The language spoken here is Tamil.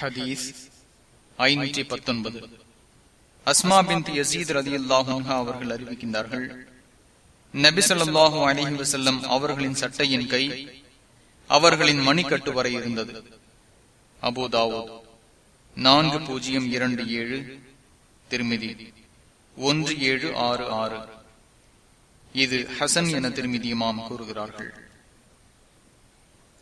ஹதீஸ் ஐநூற்றி பத்தொன்பது. அஸ்மா பின் யசீத் ரதி அல்லாஹா அவர்கள் அறிவிக்கின்றார்கள் நபி சொல்லாஹு அலிஹி வசல்லம் அவர்களின் சட்டையின் கை அவர்களின் மணிக்கட்டு வரை இருந்தது. அபுதாவோ நான்கு பூஜ்ஜியம் இரண்டு ஏழு திருமிதி ஒன்று ஏழு ஆறு ஆறு. இது ஹசன் என திருமிதியுமாம் கூறுகிறார்கள்.